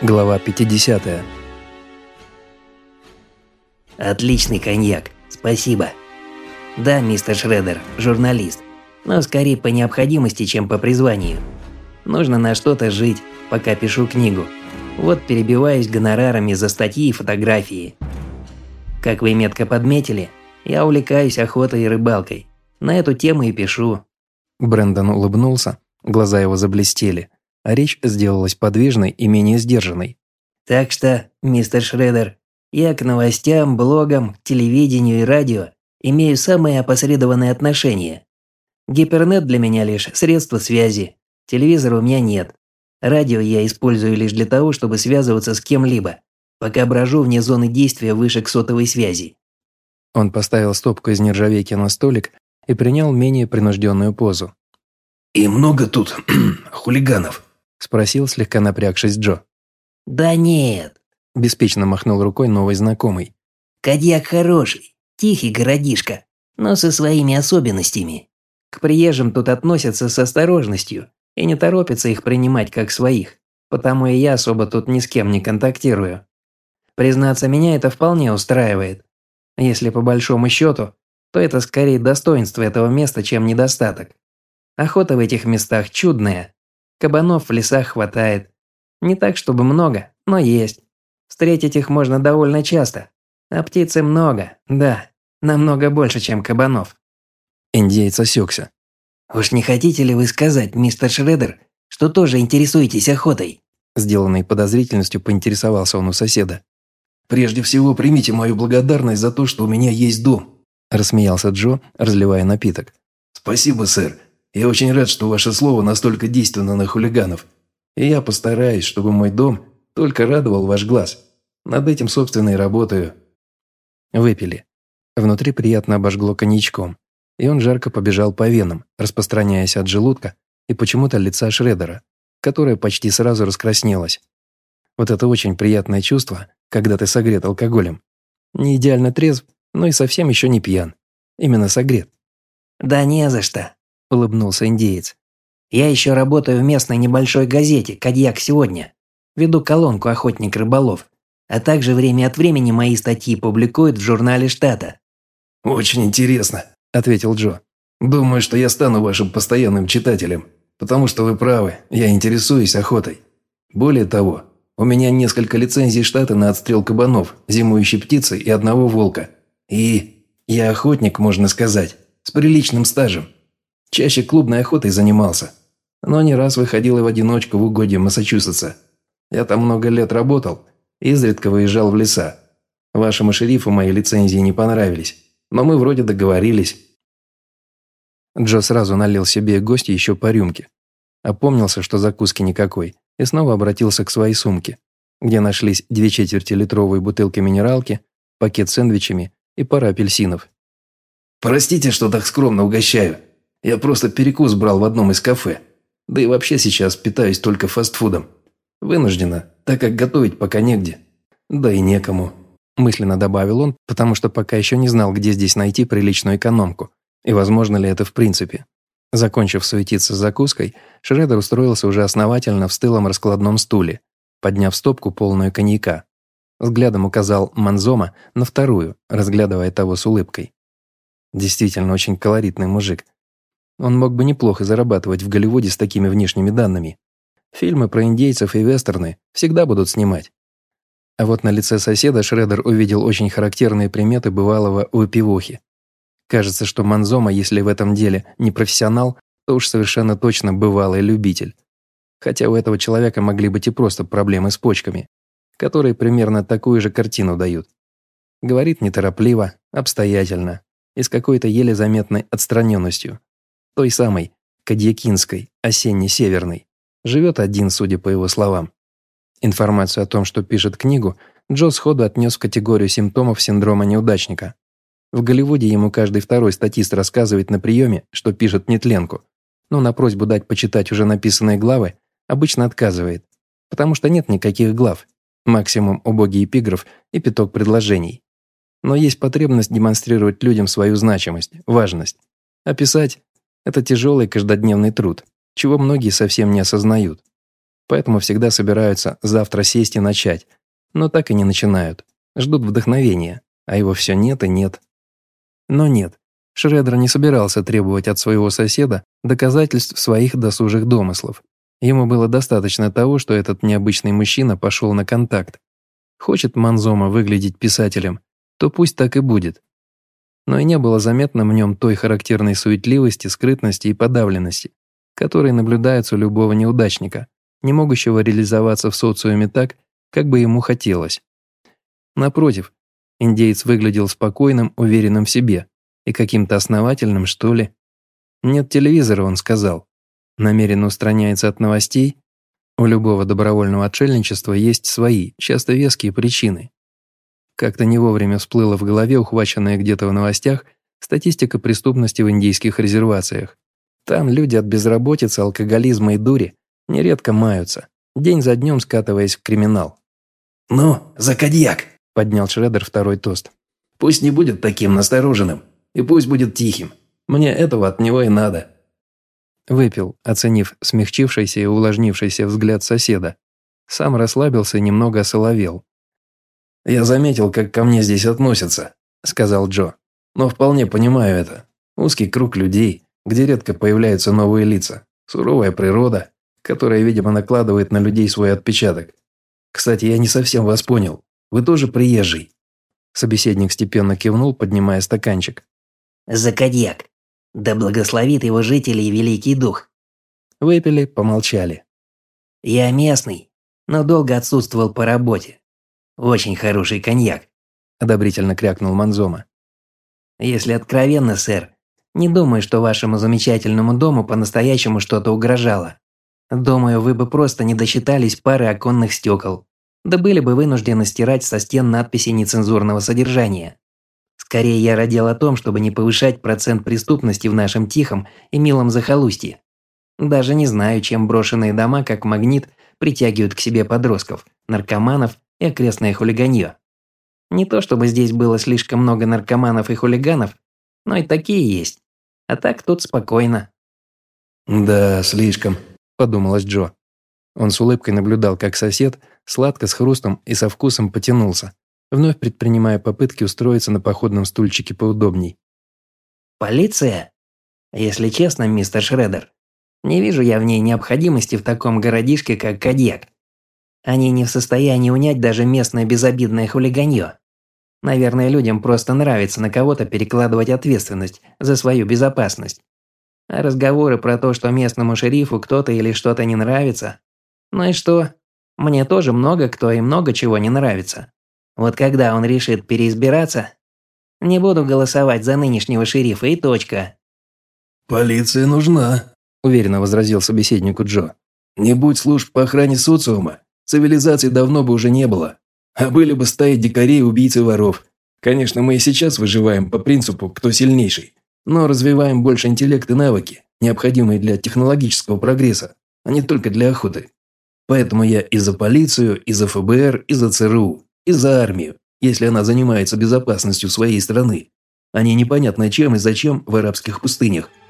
Глава 50. Отличный коньяк, спасибо. Да, мистер Шредер, журналист, но скорее по необходимости, чем по призванию. Нужно на что-то жить, пока пишу книгу. Вот перебиваюсь гонорарами за статьи и фотографии. Как вы метко подметили, я увлекаюсь охотой и рыбалкой. На эту тему и пишу. Брэндон улыбнулся, глаза его заблестели а речь сделалась подвижной и менее сдержанной. «Так что, мистер Шредер, я к новостям, блогам, телевидению и радио имею самые опосредованные отношения. Гипернет для меня лишь средство связи, телевизора у меня нет. Радио я использую лишь для того, чтобы связываться с кем-либо, пока брожу вне зоны действия вышек сотовой связи». Он поставил стопку из нержавейки на столик и принял менее принужденную позу. «И много тут хулиганов?» – спросил, слегка напрягшись Джо. «Да нет», – беспечно махнул рукой новый знакомый. «Кадьяк хороший, тихий городишко, но со своими особенностями. К приезжим тут относятся с осторожностью и не торопятся их принимать как своих, потому и я особо тут ни с кем не контактирую. Признаться, меня это вполне устраивает. Если по большому счету, то это скорее достоинство этого места, чем недостаток. Охота в этих местах чудная, Кабанов в лесах хватает. Не так, чтобы много, но есть. Встретить их можно довольно часто. А птицы много, да, намного больше, чем кабанов. Индеец осекся. «Уж не хотите ли вы сказать, мистер Шредер, что тоже интересуетесь охотой?» Сделанной подозрительностью поинтересовался он у соседа. «Прежде всего, примите мою благодарность за то, что у меня есть дом», рассмеялся Джо, разливая напиток. «Спасибо, сэр. Я очень рад, что ваше слово настолько действенно на хулиганов. И я постараюсь, чтобы мой дом только радовал ваш глаз. Над этим, собственно, и работаю». Выпили. Внутри приятно обожгло коньячком, и он жарко побежал по венам, распространяясь от желудка и почему-то лица Шредера, которое почти сразу раскраснелось. Вот это очень приятное чувство, когда ты согрет алкоголем. Не идеально трезв, но и совсем еще не пьян. Именно согрет. «Да не за что», – улыбнулся индеец. «Я еще работаю в местной небольшой газете «Кадьяк сегодня». Веду колонку «Охотник-рыболов», а также время от времени мои статьи публикуют в журнале штата». «Очень интересно», – ответил Джо. «Думаю, что я стану вашим постоянным читателем, потому что вы правы, я интересуюсь охотой. Более того, у меня несколько лицензий штата на отстрел кабанов, зимующей птицы и одного волка. И я охотник, можно сказать, с приличным стажем. Чаще клубной охотой занимался. Но не раз выходил и в одиночку в угодье Массачусетса. Я там много лет работал, изредка выезжал в леса. Вашему шерифу мои лицензии не понравились, но мы вроде договорились». Джо сразу налил себе и гостю еще по рюмке. Опомнился, что закуски никакой, и снова обратился к своей сумке, где нашлись две четверти литровой бутылки минералки, пакет с сэндвичами и пара апельсинов. «Простите, что так скромно угощаю», я просто перекус брал в одном из кафе. Да и вообще сейчас питаюсь только фастфудом. Вынуждена, так как готовить пока негде. Да и некому». Мысленно добавил он, потому что пока еще не знал, где здесь найти приличную экономку. И возможно ли это в принципе. Закончив суетиться с закуской, Шредер устроился уже основательно в стылом раскладном стуле, подняв стопку полную коньяка. Взглядом указал Манзома на вторую, разглядывая того с улыбкой. Действительно, очень колоритный мужик, он мог бы неплохо зарабатывать в Голливуде с такими внешними данными. Фильмы про индейцев и вестерны всегда будут снимать. А вот на лице соседа Шредер увидел очень характерные приметы бывалого выпивохи. Кажется, что Манзома, если в этом деле не профессионал, то уж совершенно точно бывалый любитель. Хотя у этого человека могли быть и просто проблемы с почками, которые примерно такую же картину дают. Говорит неторопливо, обстоятельно и с какой-то еле заметной отстраненностью той самой, Кадьякинской, осенне-северной. Живет один, судя по его словам. Информацию о том, что пишет книгу, Джо сходу отнес в категорию симптомов синдрома неудачника. В Голливуде ему каждый второй статист рассказывает на приеме, что пишет нетленку, но на просьбу дать почитать уже написанные главы обычно отказывает, потому что нет никаких глав, максимум убогий эпиграф и пяток предложений. Но есть потребность демонстрировать людям свою значимость, важность. Описать это тяжелый каждодневный труд, чего многие совсем не осознают. поэтому всегда собираются завтра сесть и начать, но так и не начинают, ждут вдохновения, а его все нет и нет. Но нет, Шредер не собирался требовать от своего соседа доказательств своих досужих домыслов. Ему было достаточно того, что этот необычный мужчина пошел на контакт. Хочет Манзома выглядеть писателем, то пусть так и будет. Но и не было заметно в нем той характерной суетливости, скрытности и подавленности, которые наблюдаются у любого неудачника, не могущего реализоваться в социуме так, как бы ему хотелось. Напротив, индеец выглядел спокойным, уверенным в себе и каким-то основательным, что ли. Нет телевизора, он сказал. Намеренно устраняется от новостей. У любого добровольного отшельничества есть свои, часто веские причины. Как-то не вовремя всплыла в голове, ухваченная где-то в новостях, статистика преступности в индийских резервациях. Там люди от безработицы, алкоголизма и дури нередко маются, день за днем скатываясь в криминал. «Ну, за кадьяк!» – поднял Шредер второй тост. «Пусть не будет таким настороженным, и пусть будет тихим. Мне этого от него и надо». Выпил, оценив смягчившийся и увлажнившийся взгляд соседа. Сам расслабился и немного осоловел. «Я заметил, как ко мне здесь относятся», – сказал Джо. «Но вполне понимаю это. Узкий круг людей, где редко появляются новые лица. Суровая природа, которая, видимо, накладывает на людей свой отпечаток. Кстати, я не совсем вас понял. Вы тоже приезжий?» Собеседник степенно кивнул, поднимая стаканчик. «За кадьяк. Да благословит его жителей Великий Дух». Выпили, помолчали. «Я местный, но долго отсутствовал по работе. Очень хороший коньяк», – одобрительно крякнул Манзома. «Если откровенно, сэр, не думаю, что вашему замечательному дому по-настоящему что-то угрожало. Думаю, вы бы просто не досчитались пары оконных стекол, да были бы вынуждены стирать со стен надписи нецензурного содержания. Скорее я родил о том, чтобы не повышать процент преступности в нашем тихом и милом захолустье. Даже не знаю, чем брошенные дома, как магнит, притягивают к себе подростков, наркоманов и окрестное хулиганье. Не то чтобы здесь было слишком много наркоманов и хулиганов, но и такие есть. А так тут спокойно. «Да, слишком», – подумалось Джо. Он с улыбкой наблюдал, как сосед сладко с хрустом и со вкусом потянулся, вновь предпринимая попытки устроиться на походном стульчике поудобней. «Полиция? Если честно, мистер Шредер, не вижу я в ней необходимости в таком городишке, как Кадьяк. Они не в состоянии унять даже местное безобидное хулиганье. Наверное, людям просто нравится на кого-то перекладывать ответственность за свою безопасность. А разговоры про то, что местному шерифу кто-то или что-то не нравится. Ну и что? Мне тоже много кто и много чего не нравится. Вот когда он решит переизбираться, не буду голосовать за нынешнего шерифа и точка. «Полиция нужна», – уверенно возразил собеседнику Джо. «Не будь служб по охране социума, цивилизации давно бы уже не было. А были бы стаи дикарей, убийц и воров. Конечно, мы и сейчас выживаем по принципу «кто сильнейший», но развиваем больше интеллект и навыки, необходимые для технологического прогресса, а не только для охоты. Поэтому я и за полицию, и за ФБР, и за ЦРУ, и за армию, если она занимается безопасностью своей страны, а не непонятно чем и зачем в арабских пустынях –